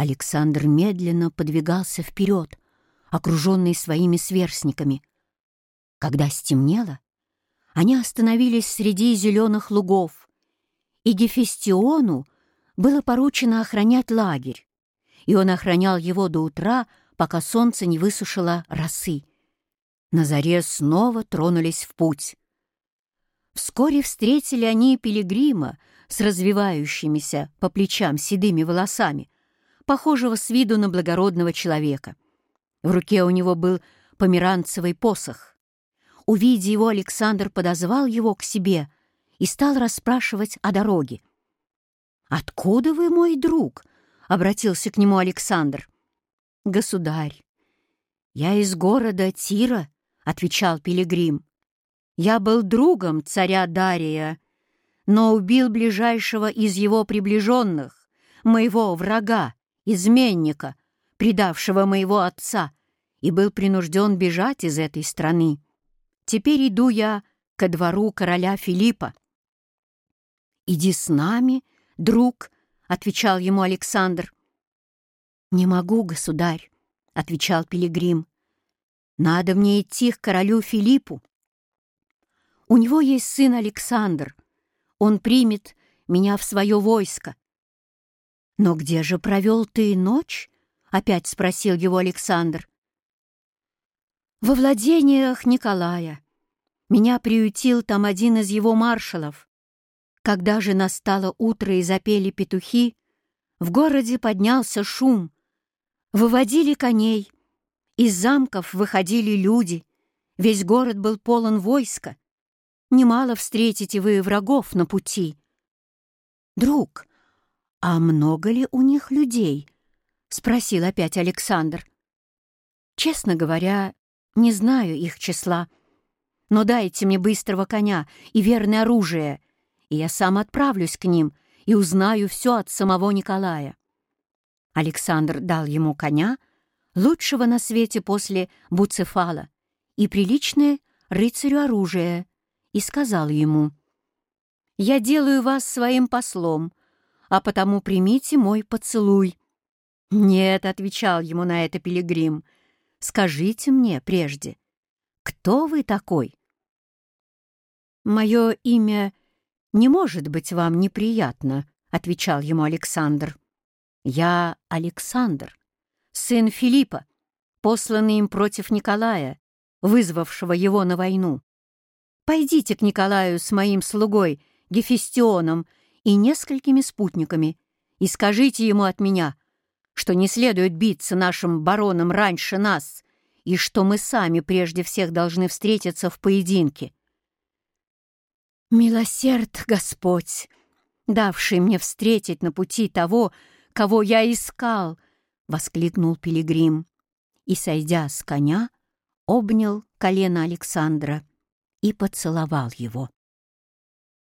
Александр медленно подвигался вперед, окруженный своими сверстниками. Когда стемнело, они остановились среди зеленых лугов, и Гефестиону было поручено охранять лагерь, и он охранял его до утра, пока солнце не высушило росы. На заре снова тронулись в путь. Вскоре встретили они пилигрима с развивающимися по плечам седыми волосами, похожего с виду на благородного человека. В руке у него был померанцевый посох. Увидя его, Александр подозвал его к себе и стал расспрашивать о дороге. «Откуда вы, мой друг?» — обратился к нему Александр. «Государь, я из города Тира», — отвечал Пилигрим. «Я был другом царя Дария, но убил ближайшего из его приближенных, моего врага, изменника, предавшего моего отца, и был принужден бежать из этой страны. Теперь иду я ко двору короля Филиппа. «Иди с нами, друг», — отвечал ему Александр. «Не могу, государь», — отвечал Пилигрим. «Надо мне идти к королю Филиппу. У него есть сын Александр. Он примет меня в свое войско. «Но где же провел ты ночь?» — опять спросил его Александр. «Во владениях Николая. Меня приютил там один из его маршалов. Когда же настало утро и запели петухи, в городе поднялся шум. Выводили коней, из замков выходили люди, весь город был полон войска. Немало встретите вы врагов на пути. Друг, «А много ли у них людей?» — спросил опять Александр. «Честно говоря, не знаю их числа. Но дайте мне быстрого коня и верное оружие, и я сам отправлюсь к ним и узнаю все от самого Николая». Александр дал ему коня, лучшего на свете после Буцефала, и приличное рыцарю оружие, и сказал ему, «Я делаю вас своим послом, а потому примите мой поцелуй». «Нет», — отвечал ему на это пилигрим, — «скажите мне прежде, кто вы такой?» «Мое имя не может быть вам неприятно», — отвечал ему Александр. «Я Александр, сын Филиппа, посланный им против Николая, вызвавшего его на войну. Пойдите к Николаю с моим слугой Гефестионом и несколькими спутниками, и скажите ему от меня, что не следует биться нашим баронам раньше нас, и что мы сами прежде всех должны встретиться в поединке. Милосерд Господь, давший мне встретить на пути того, кого я искал, — воскликнул Пилигрим, и, сойдя с коня, обнял колено Александра и поцеловал его.